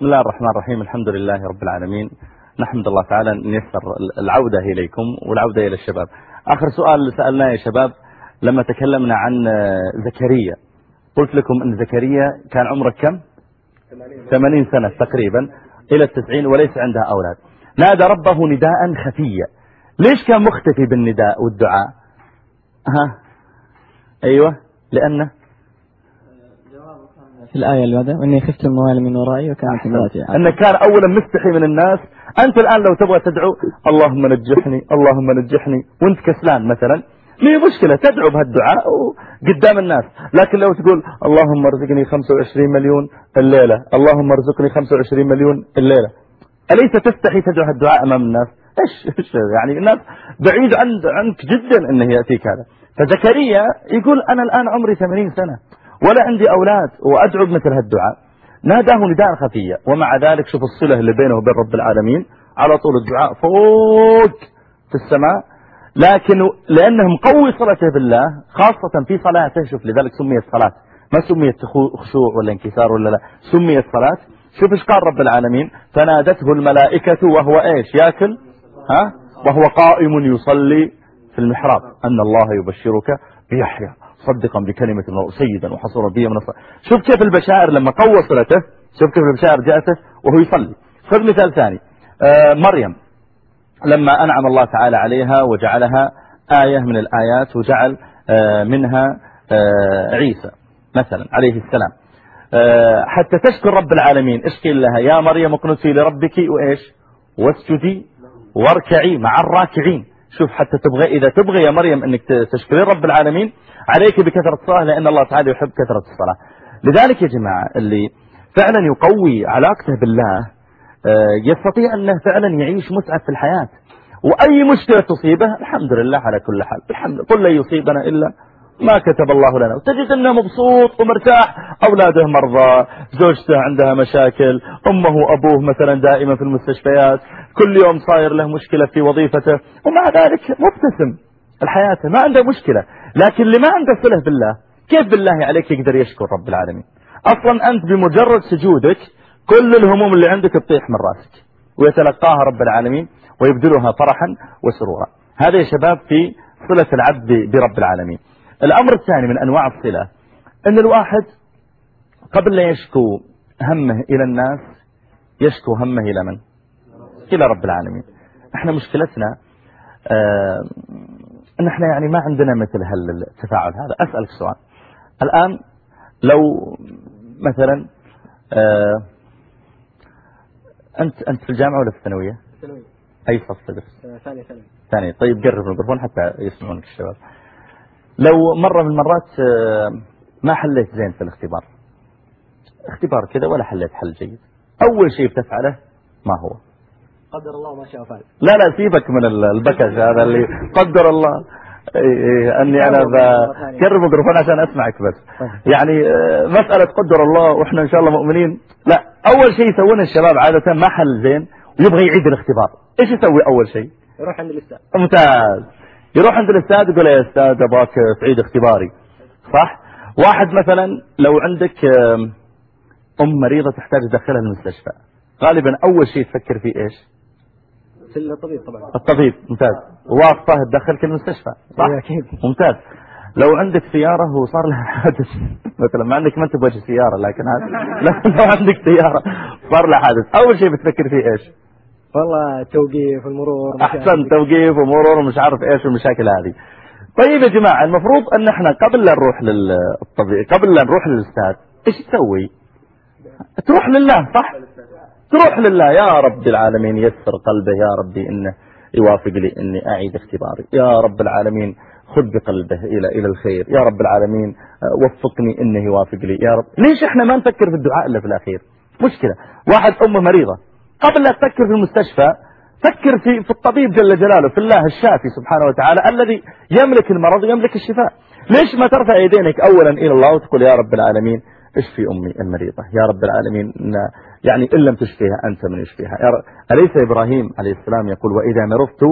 بسم الله الرحمن الرحيم الحمد لله رب العالمين. نحمد الله تعالى أن يسر العودة إليكم والعودة إلى الشباب. آخر سؤال سألناه يا شباب لما تكلمنا عن زكريا. قلت لكم أن زكريا كان عمره كم؟ 80 سنة تقريبا إلى التسعين وليس عندها أولاد. نادى ربه نداء خفيا. ليش كان مختفي بالنداء والدعاء؟ ها؟ أيوة لأنه في الآية اللي بعدها وإني خفت الموالي من ورائي وكانت امرأتي أنه كان أولا مستحي من الناس. أنت الآن لو تبغى تدعو اللهم نجحني اللهم نجحني. وأنت كسلان مثلا. ليه مشكلة تدعو بهالدعاء قدام الناس. لكن لو تقول اللهم ارزقني 25 مليون الليلة اللهم ارزقني 25 مليون الليلة. أليس تستحي تدعو هالدعاء أمام الناس؟ إيش إيش يعني الناس بعيد عن عنك جدا أنه يأتيك هذا. فزكريا يقول أنا الآن عمري 80 سنة. ولا عندي أولاد وأدعو بمثل هالدعاء. ناداه نداء خفية. ومع ذلك شوف الصلة اللي بينه وبين رب العالمين. على طول الدعاء فوق في السماء. لكن لأنه مقوي صلته بالله خاصة في صلاته شوف لذلك سميت صلاة. ما سميت خشوع ولا انكسار ولا لا. سميت صلاة. شوف إيش قال رب العالمين؟ فنادته الملائكة وهو إيش؟ ياكل؟ ها؟ وهو قائم يصلي في المحراب. أن الله يبشرك بيحيى. صدقا بكلمة الله سيدا وحصورا به من الصلاة شوف كيف البشائر لما قوى صلته شوف كيف البشائر جاءته وهو يصلي. خذ مثال ثاني. آه مريم لما أنعم الله تعالى عليها وجعلها آية من الآيات وجعل آه منها آه عيسى مثلا عليه السلام. حتى تشكر رب العالمين إيش قيل لها؟ يا مريم اقنتي لربك وإيش؟ واسجدي واركعي مع الراكعين. شوف حتى تبغى إذا تبغى يا مريم أنك تشكرين رب العالمين عليك بكثرة الصلاة لأن الله تعالى يحب كثرة الصلاة. لذلك يا جماعة اللي فعلا يقوي علاقته بالله يستطيع أنه فعلا يعيش متعة في الحياة. وأي مشكلة تصيبه الحمد لله على كل حال. الحمد قل لن يصيبنا إلا ما كتب الله لنا. وتجد أنه مبسوط ومرتاح. أولاده مرضى زوجته عندها مشاكل أمه وأبوه مثلا دائما في المستشفيات. كل يوم صاير له مشكلة في وظيفته. ومع ذلك مبتسم. الحياة ما عنده مشكلة. لكن اللي ما عنده صلة بالله كيف بالله عليك يقدر يشكر رب العالمين؟ أصلا أنت بمجرد سجودك كل الهموم اللي عندك تطيح من رأسك ويتلقاها رب العالمين ويبدلها فرحا وسرورا. هذا يا شباب في صلة العبد برب العالمين. الأمر الثاني من أنواع الصلة أن الواحد قبل لا يشكو همه إلى الناس يشكو همه إلى من؟ إلى رب العالمين. إحنا مشكلتنا آه ان إحنا يعني ما عندنا مثل هالتفاعل هذا. أسألك سؤال. الآن لو مثلا آه أنت أنت في الجامعة ولا في الثانوية؟ الثانوية. أي صف تدرس؟ ثاني ثاني ثاني طيب قرب الميكروفون حتى يسمعونك الشباب. لو مرة من المرات ما حليت زين في الاختبار؟ اختبار كذا ولا حليت حل جيد؟ أول شيء بتفعله ما هو؟ قدر الله ما شاء فعل. لا لا سيبك من البكش هذا اللي قدر الله. إيه أني أنا بكرر الميكروفون عشان أسمعك بس. يعني مسألة قدر الله وإحنا إن شاء الله مؤمنين. لا أول شيء يسوونه الشباب عادة ما حل زين ويبغى يعيد الاختبار. إيش يسوي أول شيء؟ يروح عند الأستاذ. ممتاز. يروح عند الأستاذ يقول يا أستاذ أبغاك تعيد اختباري. صح؟ واحد مثلا لو عندك أم مريضة تحتاج تدخلها المستشفى. غالبا أول شيء تفكر فيه في الطبيب طبعا. الطبيب ممتاز. واسطة تدخلك المستشفى صح؟ أكيد. ممتاز. لو عندك سيارة وصار لها حادث. مثلا ما عندك ما أنت بوجه سيارة لكن لو عندك سيارة صار لها حادث. أول شيء بتفكر فيه إيش؟ والله توقيف المرور أحسن توقيف ومرور ومش عارف إيش المشاكل هذه. طيب يا جماعة المفروض أن إحنا قبل لا نروح للطبيب قبل لا نروح للأستاذ إيش تسوي؟ تروح لله صح؟ تروح لله. يا رب العالمين يسر قلبه يا ربي إنه يوافق لي إني أعيد اختباري. يا رب العالمين خذ بقلبه إلى إلى الخير. يا رب العالمين وفقني إنه يوافق لي. يا رب. ليش إحنا ما نفكر في الدعاء إلا في الأخير؟ مشكلة. واحد أمه مريضة. قبل لا تفكر في المستشفى فكر في في الطبيب جل جلاله في الله الشافي سبحانه وتعالى الذي يملك المرض ويملك الشفاء. ليش ما ترفع يدينك أولا إلى الله وتقول يا رب العالمين اشفي أمي المريضة؟ يا رب العالمين يعني إن لم تشفيها أنت من يشفيها. أليس إبراهيم عليه السلام يقول وإذا مرضت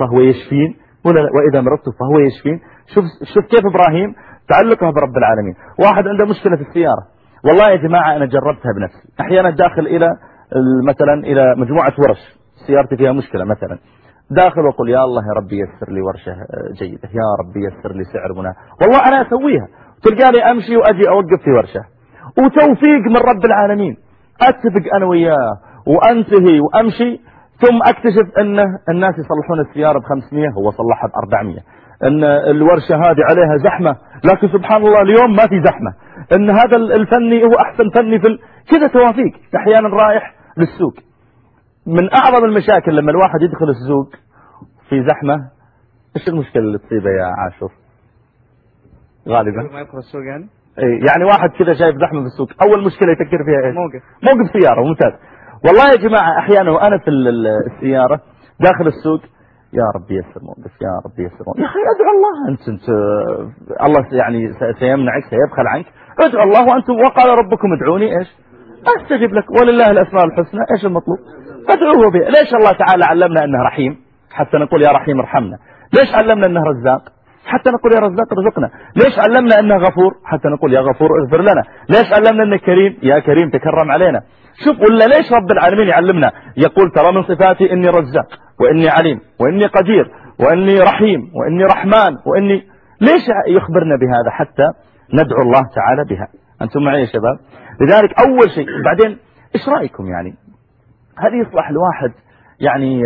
فهو يشفين؟ وإذا مرضت فهو يشفين. شوف, شوف كيف إبراهيم تعلقه برب العالمين. واحد عنده مشكلة في السيارة. والله يا جماعة أنا جربتها بنفسي. أحيانا داخل إلى مثلا إلى مجموعة ورش. سيارتي فيها مشكلة مثلا. داخل وقل يا الله يا ربي يسر لي ورشة جيدة. يا ربي يسر لي سعر مناسب. والله أنا أسويها. تلقاني أمشي وأجي أوقف في ورشة. وتوفيق من رب العالمين. أتفق أنا وياه وأنتهي وأمشي ثم أكتشف أنه الناس يصلحون السيارة ب 500 هو صلحها ب 400 أن الورشة هذه عليها زحمة لكن سبحان الله اليوم ما في زحمة. أن هذا الفني هو أحسن فني في ال... كذا توافيق أحيانا رايح للسوق. من أعظم المشاكل لما الواحد يدخل السوق في زحمة إيش المشكلة اللي تصيبه يا عاشور؟ غالبا. ما يدخل السوق يعني؟ يعني واحد كذا شايف زحمة في السوق. أول مشكلة يفكر فيها إيش؟ موقف. موقف سيارة ممتاز. والله يا جماعة أحيانا وأنا في السيارة داخل السوق يا رب يسر موقف يا رب يسر موقف. يا أخي أدعو الله أنت أنت الله يعني سيمنعك سيبخل عنك. أدعو الله وأنتم وقال ربكم ادعوني إيش؟ أستجب لك. ولله الأسماء الحسنى إيش المطلوب؟ فادعوه به ليش الله تعالى علمنا أنه رحيم؟ حتى نقول يا رحيم ارحمنا. ليش علمنا أنه رزاق؟ حتى نقول يا رزاق ارزقنا. ليش علمنا أنه غفور؟ حتى نقول يا غفور اغفر لنا. ليش علمنا أنه كريم؟ يا كريم تكرم علينا. شوف ولا ليش رب العالمين يعلمنا؟ يقول ترى من صفاتي إني رزاق وإني عليم وإني قدير وإني رحيم وإني رحمن وإني ليش يخبرنا بهذا حتى ندعو الله تعالى بها؟ أنتم معي يا شباب؟ لذلك أول شيء بعدين إيش رأيكم يعني؟ هل يصلح الواحد يعني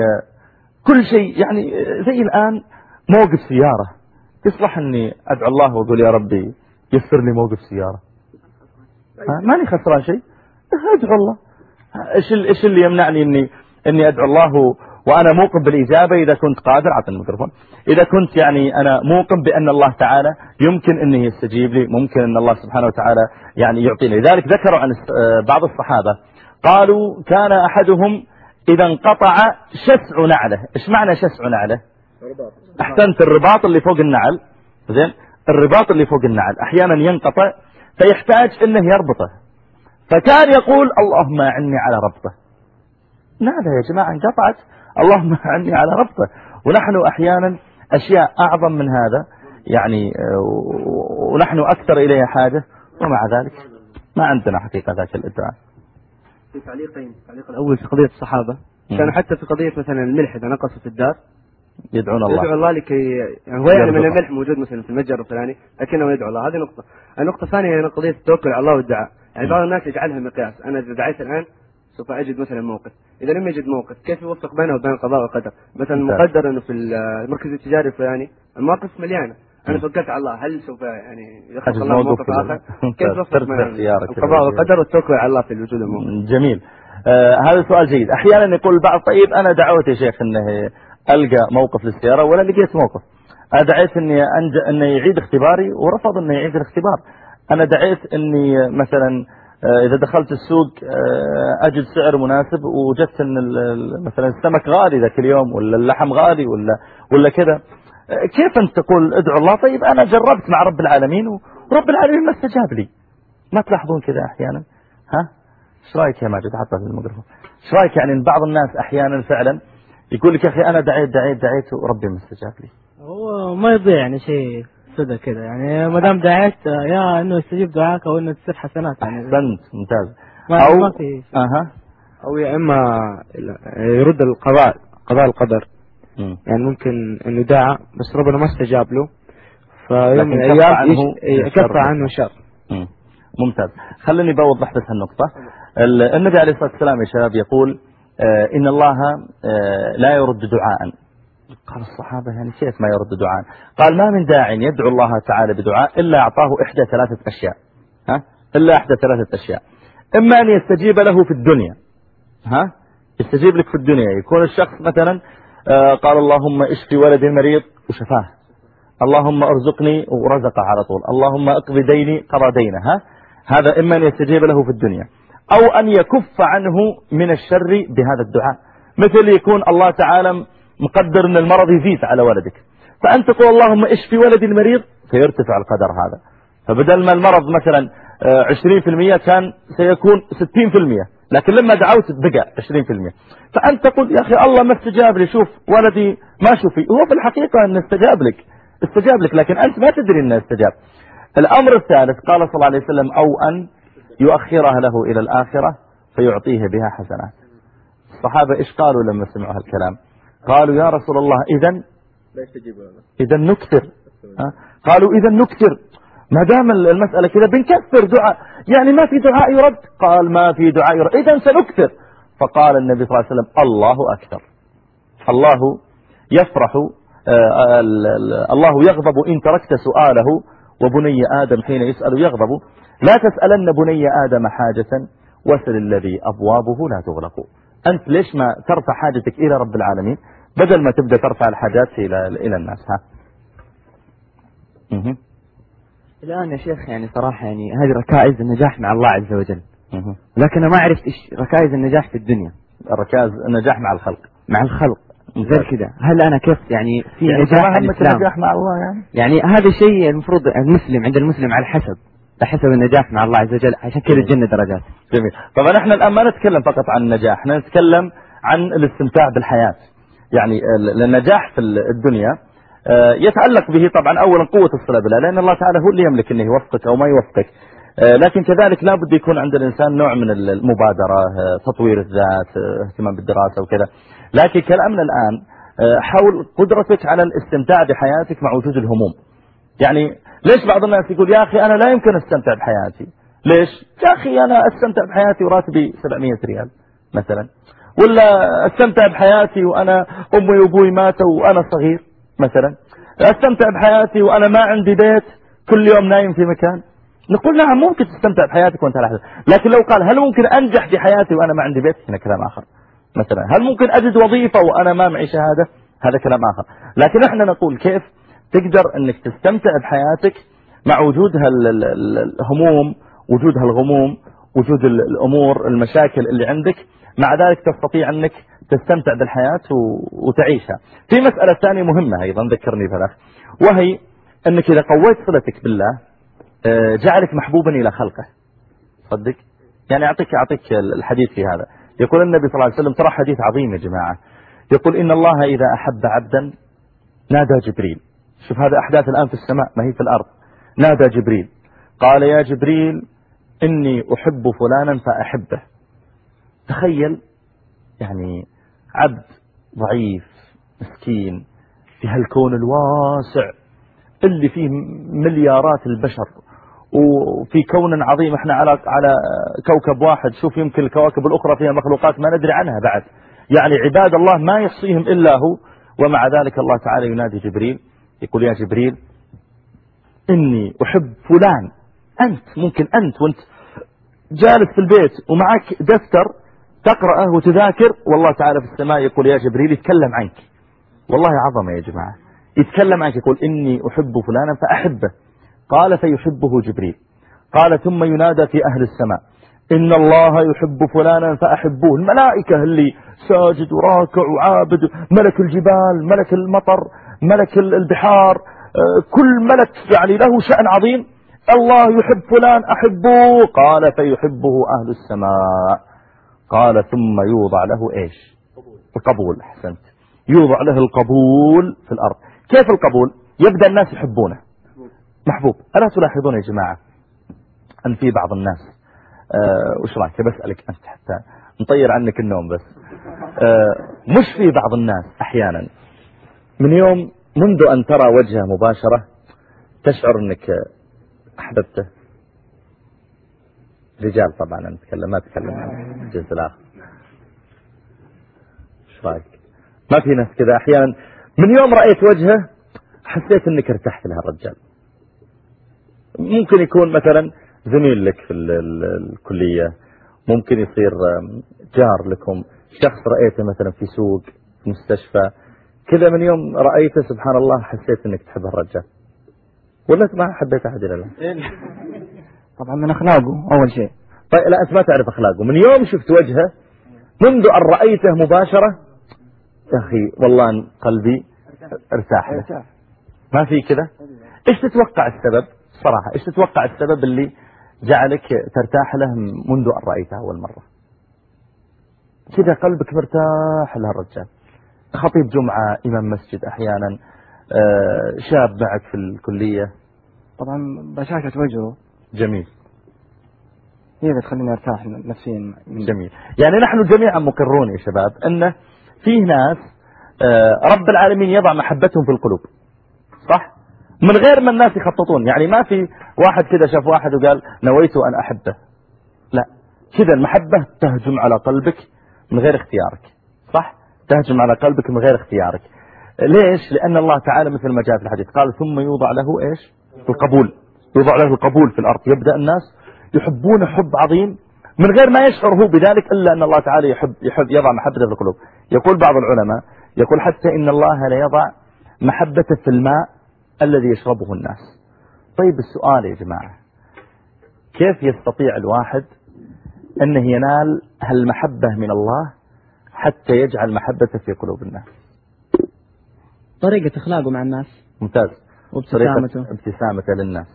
كل شيء يعني زي الآن موقف سيارة؟ يصلح أني أدعو الله وأقول يا ربي يسر لي موقف سيارة. ماني خسران شيء. أدعو الله. إيش إيش اللي يمنعني اني إني أدعو الله وأنا موقن بالإجابة إذا كنت قادر؟ أعطني الميكروفون. إذا كنت يعني أنا موقن بأن الله تعالى يمكن إنه يستجيب لي ممكن إن الله سبحانه وتعالى يعني يعطيني. لذلك ذكروا عن بعض الصحابة. قالوا كان أحدهم إذا انقطع شسع نعله. إيش معنى شسع نعله؟ أحسنت الرباط اللي فوق النعل. زين؟ الرباط اللي فوق النعل. أحيانا ينقطع فيحتاج إنه يربطه. فكان يقول اللهم أعني على ربطه. نعم يا جماعة انقطعت. اللهم أعني على ربطه. ونحن أحيانا أشياء أعظم من هذا يعني ونحن أكثر إليها حاجة ومع ذلك ما عندنا حقيقة ذاك الإدعاء في تعليقين. التعليق الأول في قضية الصحابة. كانوا حتى في قضية مثلا الملح إذا نقص في الدار يدعون الله. يدعو الله لكي يعني هو يعني من الملح موجود مثلا في المتجر الفلاني لكنه يدعو الله. هذه نقطة. النقطة الثانية هي قضية التوكل على الله والدعاء. يعني بعض الناس يجعلها مقياس. أنا إذا دعيت الآن سوف أجد مثلا موقف. إذا لم يجد موقف كيف يوفق بينه وبين القضاء والقدر مثلا مقدر أنه في المركز التجاري الفلاني المواقف مليانة. أنا توكلت على الله هل سوف يعني يخلق الله موقف آخر؟ كيف يوفق بين القضاء والقدر والتوكل على الله في الوجود الموقف. جميل. آه هذا سؤال جيد. أحيانا يقول البعض طيب أنا دعوت يا شيخ أنه ألقى موقف للسيارة ولا لقيت موقف. أنا دعيت أني أنج... أنه يعيد اختباري ورفض أنه يعيد الاختبار. أنا دعيت أني مثلا آه، إذا دخلت السوق آه، أجد سعر مناسب ووجدت أن مثلا السمك غالي ذاك اليوم ولا اللحم غالي ولا ولا كذا. آه، كيف أنت تقول ادعو الله؟ طيب أنا جربت مع رب العالمين ورب العالمين ما استجاب لي. ما تلاحظون كذا أحيانا؟ ها؟ إيش رأيك يا ماجد؟ حطها في الميكروفون. إيش رأيك يعني بعض الناس أحيانا فعلا يقول لك يا أخي أنا دعيت دعيت دعيت وربي ما استجاب لي. هو ما يضيع يعني شيء سدى كذا يعني ما دام دعيت يا إنه يستجيب دعاك أو إنه تصير حسنات يعني. أحسنت ممتاز. ما أو ما في أها. أو يا إما يرد القضاء قضاء القدر. مم. يعني ممكن إنه دعا بس ربنا ما استجاب له. فيوم من الأيام عنه يش- الشر. كف عنه شر. مم. ممتاز. خليني بوضح بس هالنقطة ال- النبي عليه الصلاة والسلام يا شباب يقول إن الله آه، لا يرد دعاء. قال الصحابة يعني كيف ما يرد دعاء؟ قال ما من داع يدعو الله تعالى بدعاء إلا أعطاه إحدى ثلاثة أشياء. ها؟ إلا إحدى ثلاثة أشياء. إما أن يستجيب له في الدنيا. ها؟ يستجيب لك في الدنيا. يكون الشخص مثلا آه، قال اللهم اشفي ولدي المريض وشفاه. اللهم ارزقني ورزق على طول. اللهم اقضي ديني قضى دينه. ها؟ هذا إما أن يستجيب له في الدنيا. أو أن يكف عنه من الشر بهذا الدعاء. مثل يكون الله تعالى مقدر أن المرض يزيد على ولدك. فأنت تقول اللهم اشفي ولدي المريض؟ فيرتفع القدر هذا. فبدل ما المرض مثلا آه، 20% كان سيكون 60% لكن لما دعوت بقى 20% فأنت تقول يا أخي الله ما استجاب لي. شوف ولدي ما شوفي هو في الحقيقة أنه استجاب لك. استجاب لك لكن أنت ما تدري أنه استجاب. الأمر الثالث قال صلى الله عليه وسلم أو أن يؤخرها له إلى الآخرة فيعطيه بها حسنات الصحابة إيش قالوا لما سمعوا هالكلام؟ قالوا يا رسول الله إذا إذا نكثر؟ قالوا إذا نكثر. ما دام المسألة كذا بنكثر دعاء. يعني ما في دعاء يرد. قال ما في دعاء يرد. إذا سنكثر. فقال النبي صلى الله عليه وسلم الله أكثر. الله يفرح آه، ال- ال- الله يغضب إن تركت سؤاله. وبني آدم حين يسأل يغضب لا تسألن بني آدم حاجة واسل الذي أبوابه لا تغلق. أنت ليش ما ترفع حاجتك إلى رب العالمين؟ بدل ما تبدأ ترفع الحاجات إلى إلى الناس ها؟ مه. الآن يا شيخ يعني صراحة يعني هذه ركائز النجاح مع الله عز وجل. مه. لكن أنا ما عرفت إيش ركائز النجاح في الدنيا. الركاز النجاح مع الخلق. مع الخلق. غير كذا هل أنا كيف يعني في يعني نجاح النجاح مع الله يعني. يعني هذا الشيء المفروض المسلم عند المسلم على حسب على حسب النجاح مع الله عز وجل عشان كذا الجنة درجات. جميل. طبعا إحنا الآن ما نتكلم فقط عن النجاح إحنا نتكلم عن الاستمتاع بالحياة. يعني ال- النجاح في ال- الدنيا آه، يتعلق به طبعا اولا قوة الصلة بالله لأن الله تعالى هو اللي يملك إنه يوفقك أو ما يوفقك. آه، لكن كذلك لا بد يكون عند الإنسان نوع من ال- المبادرة آه، تطوير الذات اهتمام بالدراسة وكذا. لكن كلامنا الآن آه، حول قدرتك على الاستمتاع بحياتك مع وجود الهموم. يعني ليش بعض الناس يقول يا أخي أنا لا يمكن أستمتع بحياتي؟ ليش؟ يا أخي أنا أستمتع بحياتي وراتبي 700 ريال مثلا. ولا أستمتع بحياتي وأنا أمي وأبوي ماتوا وأنا صغير مثلا. أستمتع بحياتي وأنا ما عندي بيت كل يوم نايم في مكان. نقول نعم ممكن تستمتع بحياتك وأنت لحظة لكن لو قال هل ممكن أنجح في حياتي وأنا ما عندي بيت؟ هنا كلام آخر. مثلا. هل ممكن أجد وظيفة وأنا ما معي شهادة؟ هذا كلام آخر. لكن إحنا نقول كيف تقدر إنك تستمتع بحياتك مع وجود هال- ال- ال- الهموم وجود هالغموم وجود ال- الأمور المشاكل اللي عندك. مع ذلك تستطيع إنك تستمتع بالحياة وتعيشها. في مسألة ثانية مهمة أيضا ذكرني بها وهي إنك إذا قويت صلتك بالله آه، جعلك محبوبا إلى خلقه. صدق؟ يعني أعطيك أعطيك الحديث في هذا. يقول النبي صلى الله عليه وسلم ترى حديث عظيم يا جماعة. يقول إن الله إذا أحب عبدا نادى جبريل. شوف هذا أحداث الآن في السماء ما هي في الأرض. نادى جبريل. قال يا جبريل إني أحب فلانا فأحبه. تخيل يعني عبد ضعيف مسكين في هالكون الواسع اللي فيه مليارات البشر. وفي كون عظيم إحنا على على كوكب واحد. شوف يمكن الكواكب الأخرى فيها مخلوقات ما ندري عنها بعد. يعني عباد الله ما يحصيهم إلا هو. ومع ذلك الله تعالى ينادي جبريل يقول يا جبريل إني أحب فلان. أنت ممكن أنت وأنت جالس في البيت ومعك دفتر تقرأه وتذاكر والله تعالى في السماء يقول يا جبريل يتكلم عنك. والله عظمة يا جماعة. يتكلم عنك يقول إني أحب فلانا فأحبه. قال فيحبه جبريل. قال ثم ينادى في أهل السماء إن الله يحب فلانا فأحبوه. الملائكة اللي ساجد وراكع وعابد ملك الجبال ملك المطر ملك البحار آه، كل ملك يعني له شأن عظيم. الله يحب فلان أحبوه. قال فيحبه أهل السماء. قال ثم يوضع له إيش؟ القبول. أحسنت. يوضع له القبول في الأرض. كيف القبول؟ يبدأ الناس يحبونه. محبوب. ألا تلاحظون يا جماعة أن في بعض الناس آه وش رأيك؟ بسألك أنت حتى نطير عنك النوم بس. آه مش في بعض الناس أحيانا من يوم منذ أن ترى وجهه مباشرة تشعر أنك أحببته؟ رجال طبعا أنا أتكلم ما أتكلم عن الجنس الآخر. إيش رأيك؟ ما في ناس كذا أحيانا. من يوم رأيت وجهه حسيت أنك ارتحت لها الرجال. ممكن يكون مثلا زميل لك في ال- ال- الكلية ممكن يصير جار لكم شخص رأيته مثلا في سوق في مستشفى كذا من يوم رأيته سبحان الله حسيت إنك تحب الرجال. ولا ما حبيت أحد إلى الان طبعا من أخلاقه أول شيء. طيب لا أنت ما تعرف أخلاقه. من يوم شفت وجهه منذ أن رأيته مباشرة يا أخي والله قلبي ارتاح. ما في كذا؟ إيش تتوقع السبب؟ صراحة إيش تتوقع السبب اللي جعلك ترتاح له منذ أن رأيته أول مرة؟ كذا قلبك مرتاح له الرجال. خطيب جمعة إمام مسجد أحيانا آه، شاب معك في الكلية. طبعا بشاشة وجهه. جميل. هي اللي تخليني أرتاح نفسيا جميل. يعني نحن جميعا مقرون يا شباب أن فيه ناس آه، رب العالمين يضع محبتهم في القلوب. صح؟ من غير ما الناس يخططون. يعني ما في واحد كذا شاف واحد وقال نويت أن أحبه. لا. كذا المحبة تهجم على قلبك من غير اختيارك. صح؟ تهجم على قلبك من غير اختيارك. ليش؟ لأن الله تعالى مثل ما جاء في الحديث. قال ثم يوضع له إيش؟ القبول. يوضع له القبول في الأرض. يبدأ الناس يحبون حب عظيم من غير ما يشعر هو بذلك إلا أن الله تعالى يحب, يحب يضع محبته في القلوب. يقول بعض العلماء يقول حتى إن الله لا يضع محبته في الماء الذي يشربه الناس. طيب السؤال يا جماعة كيف يستطيع الواحد أنه ينال هالمحبة من الله حتى يجعل محبته في قلوب الناس؟ طريقة أخلاقه مع الناس. ممتاز. وابتسامته. ابتسامته للناس.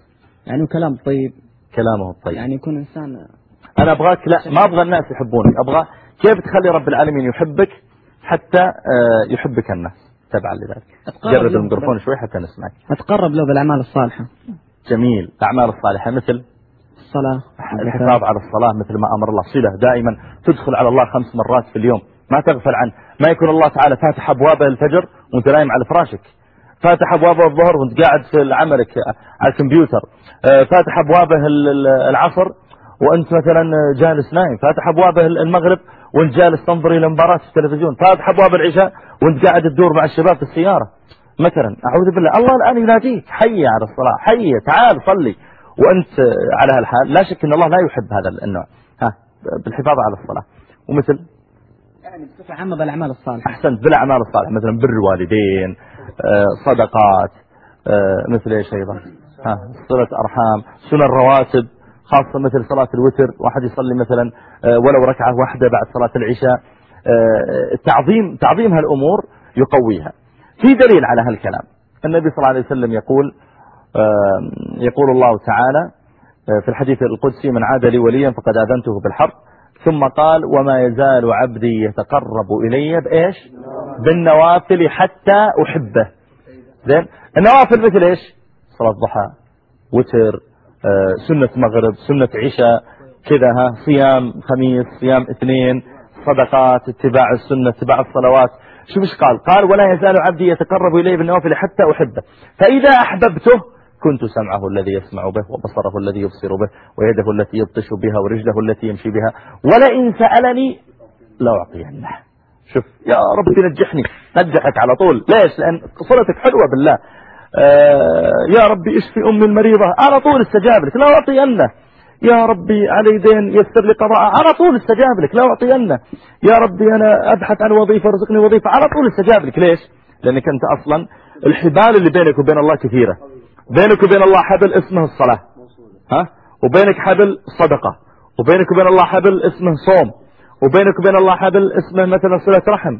يعني كلام طيب. كلامه الطيب. يعني يكون إنسان أنا أبغاك لا ما أبغى الناس يحبونك أبغى كيف تخلي رب العالمين يحبك حتى آه، يحبك الناس؟ تبعا لذلك. أتقرب له الميكروفون شوي حتى نسمعك. أتقرب له بالأعمال الصالحة. جميل. الأعمال الصالحة مثل الصلاة الحفاظ على الصلاة مثل ما أمر الله. صلة دائما تدخل على الله خمس مرات في اليوم. ما تغفل عنه. ما يكون الله تعالى فاتح أبوابه الفجر وأنت نايم على فراشك. فاتح أبوابه الظهر وأنت قاعد في عملك على الكمبيوتر. آه، فاتح أبوابه ال- ال- العصر وأنت مثلا جالس نايم. فاتح أبوابه المغرب وانت جالس تنظر إلى مباراة في التلفزيون فاتح أبواب العشاء وانت قاعد تدور مع الشباب في السيارة. مثلا أعوذ بالله الله الآن يناديك حي على الصلاة حي تعال صلي. وأنت على هالحال لا شك أن الله لا يحب هذا النوع. ها بالحفاظ على الصلاة. ومثل؟ يعني بصفة عامة بالأعمال الصالحة. أحسنت بالأعمال الصالحة. مثلا بر الوالدين آه، صدقات آه، مثل إيش أيضا؟ ها صلة أرحام سنن الرواتب خاصة مثل صلاة الوتر واحد يصلي مثلا آه، ولو ركعة واحدة بعد صلاة العشاء آه، تعظيم تعظيم هالأمور يقويها. في دليل على هالكلام. النبي صلى الله عليه وسلم يقول يقول الله تعالى آه، في الحديث القدسي من عاد لي وليا فقد آذنته بالحرب ثم قال وما يزال عبدي يتقرب إلي بإيش؟ بالنوافل حتى أحبه. زين؟ النوافل مثل إيش؟ صلاة ضحى وتر سنة مغرب سنة عشاء كذا ها صيام خميس صيام اثنين صدقات اتباع السنة اتباع الصلوات. شوف إيش قال؟ قال ولا يزال عبدي يتقرب إلي بالنوافل حتى أحبه. فإذا أحببته كنت سمعه الذي يسمع به وبصره الذي يبصر به ويده التي يبطش بها ورجله التي يمشي بها. ولئن سألني لأعطينه. شوف يا رب نجحني نجحك على طول. ليش؟ لأن صلتك حلوة بالله. آه يا ربي اشفي أمي المريضة. على طول استجاب لك. لا أعطينه يا ربي علي دين يسر لي قضاء على طول استجاب لك. لا أعطينه يا ربي أنا أبحث عن وظيفة أرزقني وظيفة. على طول استجاب لك. ليش؟ لأنك أنت أصلا الحبال اللي بينك وبين الله كثيرة. بينك وبين الله حبل اسمه الصلاة. ها؟ وبينك حبل صدقة. وبينك وبين الله حبل اسمه صوم. وبينك وبين الله حبل اسمه مثلا صلة رحم.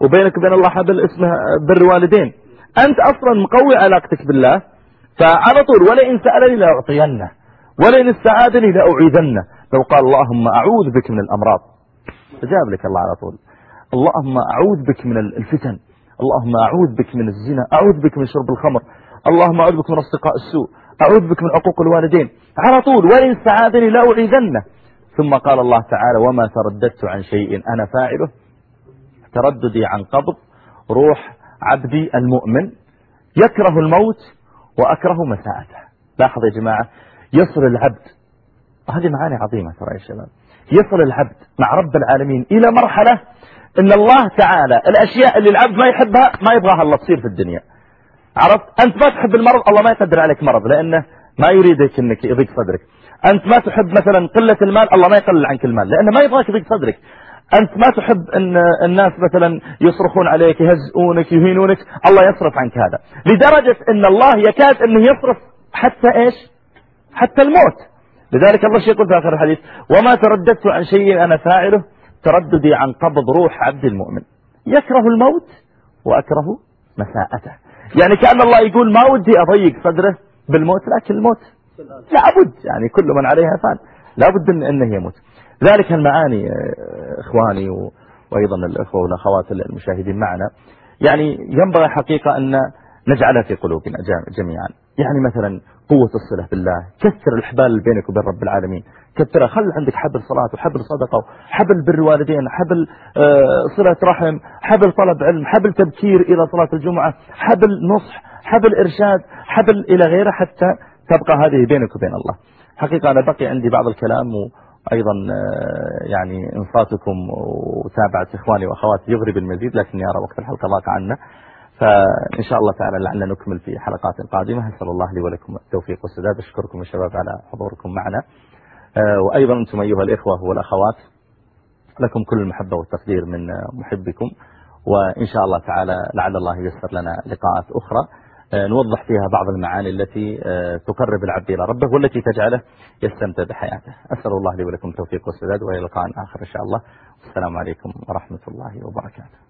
وبينك وبين الله حبل اسمه بر والدين. أنت أصلا مقوي علاقتك بالله فعلى طول ولئن سألني لأعطينه ولئن استعاذني لأعيذنه. لو قال اللهم أعوذ بك من الأمراض. فجاب لك الله على طول. اللهم أعوذ بك من الفتن. اللهم أعوذ بك من الزنا. أعوذ بك من شرب الخمر. اللهم أعوذ بك من أصدقاء السوء. أعوذ بك من عقوق الوالدين. على طول ولئن استعاذني لأعيذنه. ثم قال الله تعالى وما ترددت عن شيء أنا فاعله. ترددي عن قبض روح عبدي المؤمن يكره الموت وأكره مساءته. لاحظ يا جماعة يصل العبد هذه معاني عظيمة ترى يا شباب. يصل العبد مع رب العالمين إلى مرحلة إن الله تعالى الأشياء اللي العبد ما يحبها ما يبغاها الله تصير في الدنيا. عرفت؟ أنت ما تحب المرض الله ما يقدر عليك مرض لأنه ما يريدك أنك يضيق صدرك. أنت ما تحب مثلا قلة المال الله ما يقلل عنك المال لأنه ما يبغاك يضيق صدرك. أنت ما تحب أن الناس مثلا يصرخون عليك يهزئونك يهينونك. الله يصرف عنك هذا. لدرجة أن الله يكاد أنه يصرف حتى إيش؟ حتى الموت. لذلك الله شيء يقول في آخر الحديث وما ترددت عن شيء أنا فاعله ترددي عن قبض روح عبد المؤمن. يكره الموت وأكره مساءته. يعني كأن الله يقول ما ودي أضيق صدره بالموت لكن الموت لابد. يعني كل من عليها فان. لابد أنه يموت. ذلك المعاني إخواني وأيضا الأخوة والأخوات المشاهدين معنا. يعني ينبغي حقيقة أن نجعلها في قلوبنا جميعا. يعني مثلا قوة الصلة بالله كثر الحبال بينك وبين رب العالمين كثرها خل عندك حبل صلاة وحبل صدقة وحبل بر والدين حبل آه، صلة رحم حبل طلب علم حبل تبكير إلى صلاة الجمعة حبل نصح حبل إرشاد حبل إلى غيره حتى تبقى هذه بينك وبين الله. حقيقة أنا بقي عندي بعض الكلام وأيضا آه، يعني إنصاتكم وتابعة إخواني وأخواتي يغري بالمزيد لكني أرى وقت الحلقة ضاق عنا. فإن شاء الله تعالى لعلنا نكمل في حلقات قادمة. أسأل الله لي ولكم التوفيق والسداد. أشكركم الشباب على حضوركم معنا. آه، وأيضا أنتم أيها الإخوة والأخوات لكم كل المحبة والتقدير من محبكم. وإن شاء الله تعالى لعل الله ييسر لنا لقاءات أخرى. نوضح فيها بعض المعاني التي آه، تقرب العبد إلى ربه والتي تجعله يستمتع بحياته. أسأل الله لي ولكم التوفيق والسداد وإلى لقاء آخر إن شاء الله. والسلام عليكم ورحمة الله وبركاته.